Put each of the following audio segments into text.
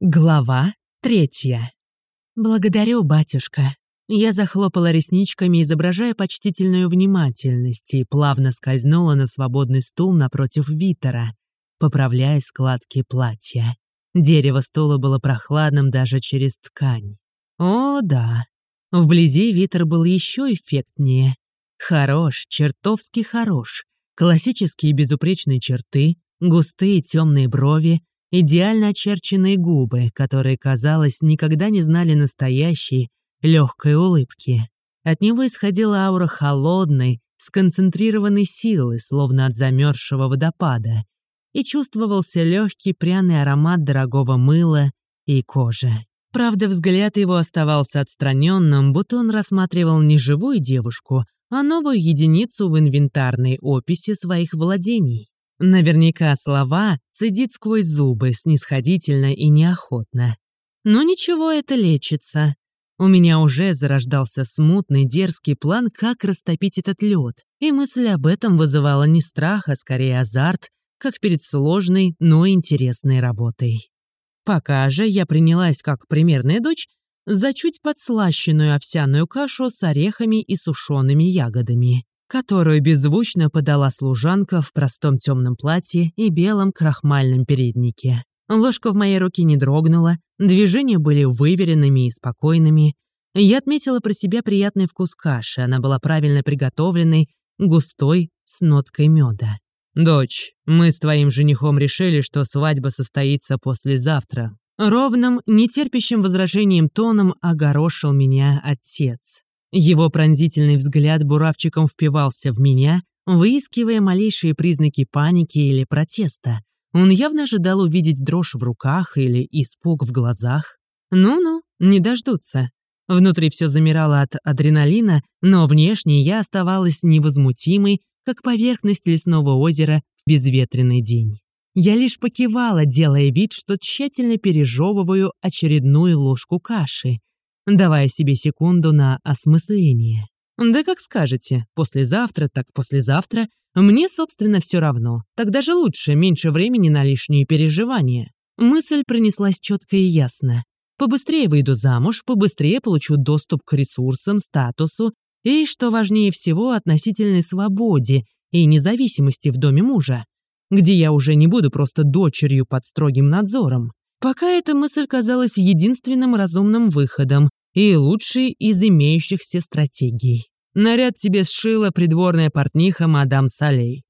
Глава третья. «Благодарю, батюшка». Я захлопала ресничками, изображая почтительную внимательность, и плавно скользнула на свободный стул напротив Витера, поправляя складки платья. Дерево стула было прохладным даже через ткань. О, да. Вблизи Витер был еще эффектнее. Хорош, чертовски хорош. Классические безупречные черты, густые темные брови, идеально очерченные губы, которые, казалось, никогда не знали настоящей, легкой улыбки. От него исходила аура холодной, сконцентрированной силы, словно от замерзшего водопада, и чувствовался легкий пряный аромат дорогого мыла и кожи. Правда, взгляд его оставался отстраненным, будто он рассматривал не живую девушку, а новую единицу в инвентарной описи своих владений. Наверняка слова цедит сквозь зубы, снисходительно и неохотно. Но ничего, это лечится. У меня уже зарождался смутный, дерзкий план, как растопить этот лед, и мысль об этом вызывала не страх, а скорее азарт, как перед сложной, но интересной работой. Пока же я принялась, как примерная дочь, за чуть подслащенную овсяную кашу с орехами и сушеными ягодами которую беззвучно подала служанка в простом темном платье и белом крахмальном переднике. Ложка в моей руке не дрогнула, движения были выверенными и спокойными. Я отметила про себя приятный вкус каши, она была правильно приготовленной, густой, с ноткой меда. «Дочь, мы с твоим женихом решили, что свадьба состоится послезавтра». Ровным, нетерпящим возражением тоном огорошил меня отец. Его пронзительный взгляд буравчиком впивался в меня, выискивая малейшие признаки паники или протеста. Он явно ожидал увидеть дрожь в руках или испуг в глазах. Ну-ну, не дождутся. Внутри все замирало от адреналина, но внешне я оставалась невозмутимой, как поверхность лесного озера в безветренный день. Я лишь покивала, делая вид, что тщательно пережевываю очередную ложку каши, давая себе секунду на осмысление. «Да как скажете, послезавтра, так послезавтра. Мне, собственно, все равно. Так даже лучше, меньше времени на лишние переживания». Мысль пронеслась четко и ясно. Побыстрее выйду замуж, побыстрее получу доступ к ресурсам, статусу и, что важнее всего, относительной свободе и независимости в доме мужа, где я уже не буду просто дочерью под строгим надзором. Пока эта мысль казалась единственным разумным выходом, и лучшие из имеющихся стратегий. Наряд тебе сшила придворная портниха мадам Салей.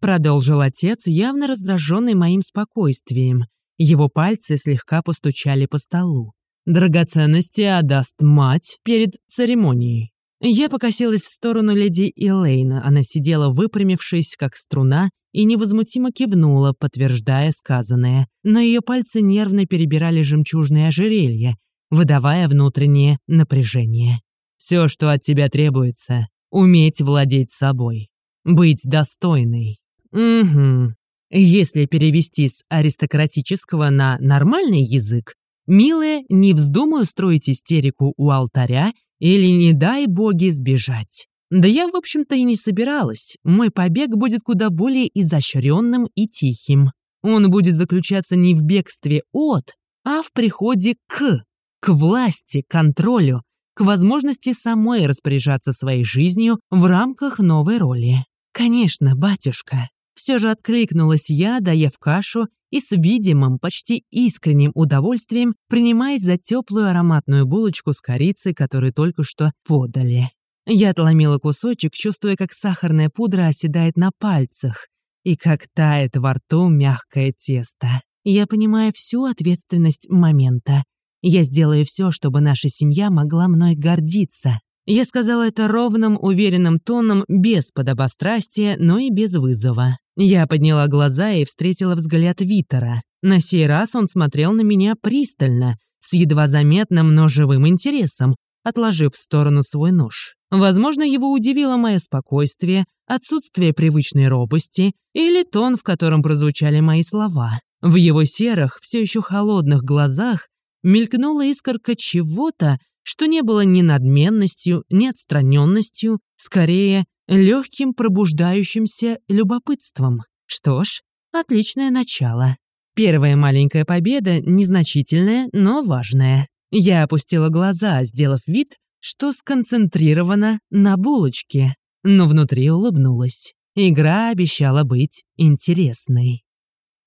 Продолжил отец, явно раздраженный моим спокойствием. Его пальцы слегка постучали по столу. Драгоценности отдаст мать перед церемонией. Я покосилась в сторону леди Элейна. Она сидела выпрямившись, как струна, и невозмутимо кивнула, подтверждая сказанное. Но ее пальцы нервно перебирали жемчужные ожерелья, выдавая внутреннее напряжение. Все, что от тебя требуется, уметь владеть собой, быть достойной. Угу. Если перевести с аристократического на нормальный язык, милая, не вздумай устроить истерику у алтаря или, не дай боги, сбежать. Да я, в общем-то, и не собиралась. Мой побег будет куда более изощренным и тихим. Он будет заключаться не в бегстве от, а в приходе к к власти, контролю, к возможности самой распоряжаться своей жизнью в рамках новой роли. «Конечно, батюшка». Все же откликнулась я, доев кашу и с видимым, почти искренним удовольствием принимаясь за теплую ароматную булочку с корицей, которую только что подали. Я отломила кусочек, чувствуя, как сахарная пудра оседает на пальцах и как тает во рту мягкое тесто. Я понимаю всю ответственность момента я сделаю все, чтобы наша семья могла мной гордиться. Я сказала это ровным, уверенным тоном, без подобострастия, но и без вызова. Я подняла глаза и встретила взгляд Витера. На сей раз он смотрел на меня пристально, с едва заметным, но живым интересом, отложив в сторону свой нож. Возможно, его удивило мое спокойствие, отсутствие привычной робости или тон, в котором прозвучали мои слова. В его серых, все еще холодных глазах мелькнула искорка чего-то, что не было ни надменностью, ни отстраненностью, скорее, легким пробуждающимся любопытством. Что ж, отличное начало. Первая маленькая победа, незначительная, но важная. Я опустила глаза, сделав вид, что сконцентрирована на булочке, но внутри улыбнулась. Игра обещала быть интересной.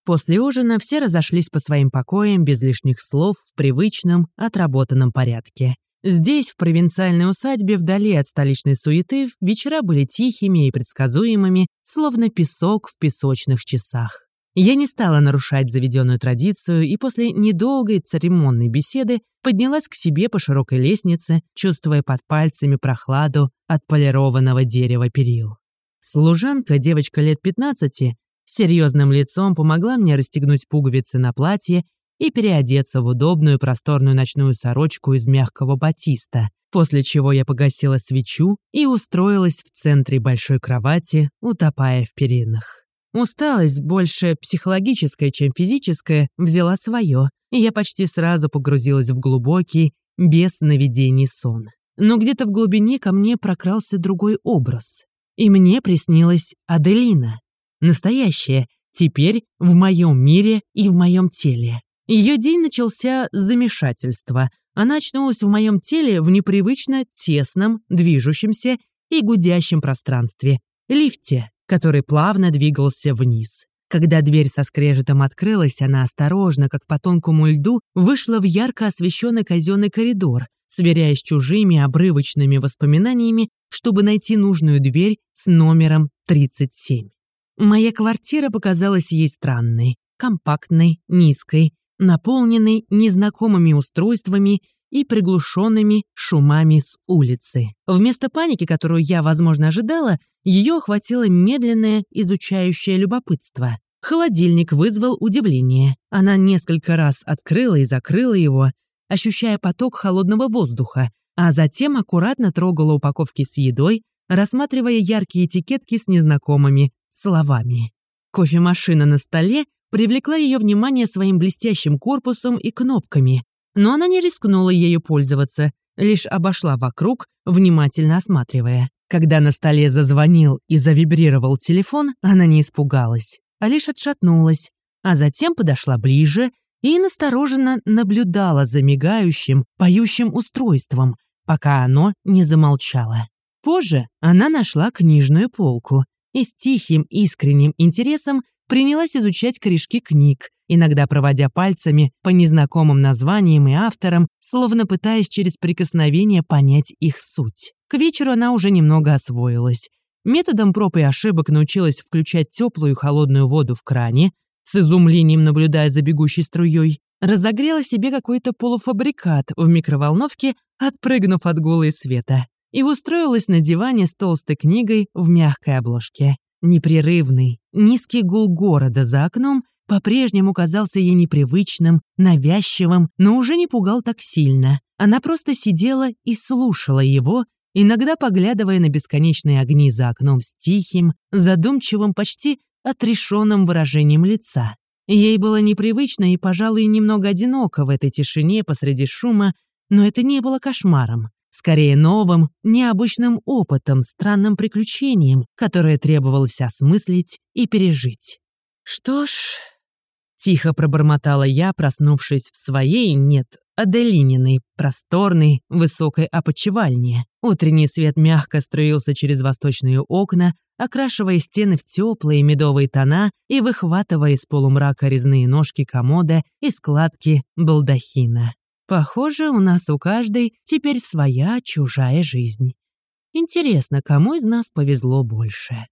После ужина все разошлись по своим покоям без лишних слов в привычном, отработанном порядке. Здесь, в провинциальной усадьбе, вдали от столичной суеты, вечера были тихими и предсказуемыми, словно песок в песочных часах. Я не стала нарушать заведенную традицию и после недолгой церемонной беседы поднялась к себе по широкой лестнице, чувствуя под пальцами прохладу от полированного дерева перил. Служанка, девочка лет 15, серьезным лицом помогла мне расстегнуть пуговицы на платье и переодеться в удобную просторную ночную сорочку из мягкого батиста, после чего я погасила свечу и устроилась в центре большой кровати, утопая в перинах. Усталость, больше психологическая, чем физическая, взяла свое, и я почти сразу погрузилась в глубокий, без сновидений сон. Но где-то в глубине ко мне прокрался другой образ. И мне приснилась Аделина. Настоящая, теперь в моем мире и в моем теле. Ее день начался с замешательства. Она очнулась в моем теле в непривычно тесном, движущемся и гудящем пространстве. Лифте, который плавно двигался вниз. Когда дверь со скрежетом открылась, она осторожно, как по тонкому льду, вышла в ярко освещенный казенный коридор, сверяясь с чужими обрывочными воспоминаниями, чтобы найти нужную дверь с номером 37. Моя квартира показалась ей странной, компактной, низкой, наполненный незнакомыми устройствами и приглушенными шумами с улицы. Вместо паники, которую я, возможно, ожидала, ее охватило медленное, изучающее любопытство. Холодильник вызвал удивление. Она несколько раз открыла и закрыла его, ощущая поток холодного воздуха, а затем аккуратно трогала упаковки с едой, рассматривая яркие этикетки с незнакомыми словами. Кофемашина на столе привлекла ее внимание своим блестящим корпусом и кнопками, но она не рискнула ею пользоваться, лишь обошла вокруг, внимательно осматривая. Когда на столе зазвонил и завибрировал телефон, она не испугалась, а лишь отшатнулась, а затем подошла ближе и настороженно наблюдала за мигающим, поющим устройством, пока оно не замолчало. Позже она нашла книжную полку и с тихим искренним интересом принялась изучать корешки книг, иногда проводя пальцами по незнакомым названиям и авторам, словно пытаясь через прикосновение понять их суть. К вечеру она уже немного освоилась. Методом проб и ошибок научилась включать теплую и холодную воду в кране, с изумлением наблюдая за бегущей струей, разогрела себе какой-то полуфабрикат в микроволновке, отпрыгнув от голой света, и устроилась на диване с толстой книгой в мягкой обложке. Непрерывный, низкий гул города за окном по-прежнему казался ей непривычным, навязчивым, но уже не пугал так сильно. Она просто сидела и слушала его, иногда поглядывая на бесконечные огни за окном с тихим, задумчивым, почти отрешенным выражением лица. Ей было непривычно и, пожалуй, немного одиноко в этой тишине посреди шума, но это не было кошмаром скорее новым, необычным опытом, странным приключением, которое требовалось осмыслить и пережить. «Что ж...» — тихо пробормотала я, проснувшись в своей, нет, Аделининой, просторной, высокой опочивальне. Утренний свет мягко струился через восточные окна, окрашивая стены в теплые медовые тона и выхватывая из полумрака резные ножки комода и складки балдахина. Похоже, у нас у каждой теперь своя чужая жизнь. Интересно, кому из нас повезло больше?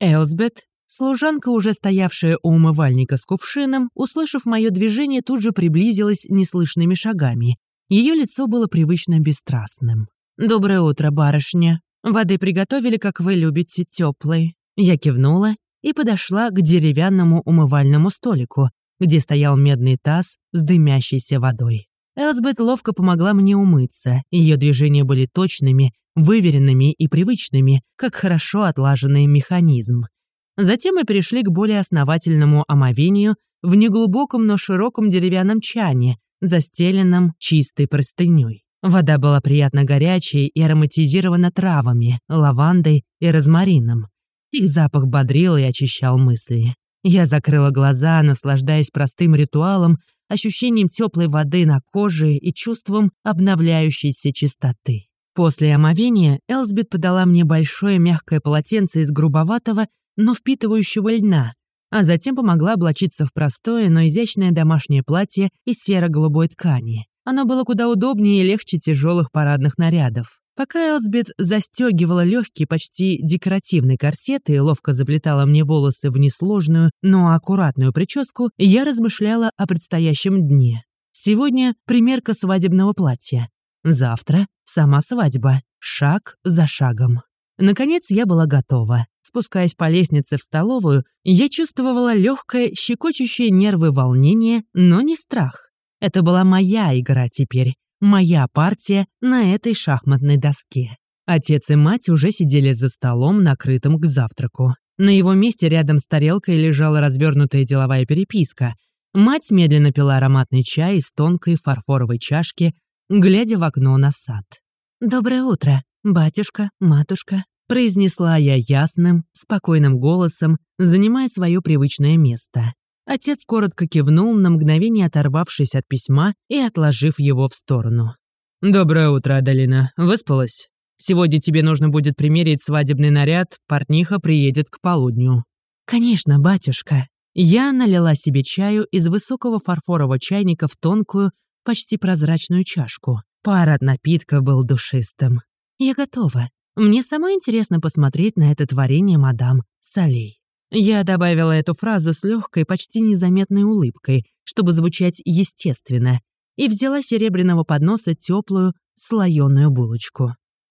Элсбет, служанка, уже стоявшая у умывальника с кувшином, услышав мое движение, тут же приблизилась неслышными шагами. Ее лицо было привычно бесстрастным. «Доброе утро, барышня. Воды приготовили, как вы любите, теплой». Я кивнула и подошла к деревянному умывальному столику, где стоял медный таз с дымящейся водой. Элсбет ловко помогла мне умыться. Ее движения были точными, выверенными и привычными, как хорошо отлаженный механизм. Затем мы перешли к более основательному омовению в неглубоком, но широком деревянном чане, застеленном чистой простыней. Вода была приятно горячей и ароматизирована травами, лавандой и розмарином. Их запах бодрил и очищал мысли. Я закрыла глаза, наслаждаясь простым ритуалом, ощущением теплой воды на коже и чувством обновляющейся чистоты. После омовения Элсбет подала мне большое мягкое полотенце из грубоватого, но впитывающего льна, а затем помогла облачиться в простое, но изящное домашнее платье из серо-голубой ткани. Оно было куда удобнее и легче тяжелых парадных нарядов. Пока Элсбет застегивала легкий, почти декоративный корсет и ловко заплетала мне волосы в несложную, но аккуратную прическу, я размышляла о предстоящем дне. Сегодня примерка свадебного платья. Завтра сама свадьба, шаг за шагом. Наконец я была готова. Спускаясь по лестнице в столовую, я чувствовала легкое, щекочущее нервы волнение, но не страх. Это была моя игра теперь, моя партия на этой шахматной доске. Отец и мать уже сидели за столом, накрытым к завтраку. На его месте рядом с тарелкой лежала развернутая деловая переписка. Мать медленно пила ароматный чай из тонкой фарфоровой чашки, глядя в окно на сад. «Доброе утро, батюшка, матушка», произнесла я ясным, спокойным голосом, занимая свое привычное место. Отец коротко кивнул, на мгновение оторвавшись от письма и отложив его в сторону. «Доброе утро, Адалина. Выспалась? Сегодня тебе нужно будет примерить свадебный наряд, портниха приедет к полудню». «Конечно, батюшка». Я налила себе чаю из высокого фарфорового чайника в тонкую, почти прозрачную чашку. Пар от напитка был душистым. «Я готова. Мне самой интересно посмотреть на это творение мадам Солей». Я добавила эту фразу с легкой, почти незаметной улыбкой, чтобы звучать естественно, и взяла серебряного подноса теплую, слоеную булочку.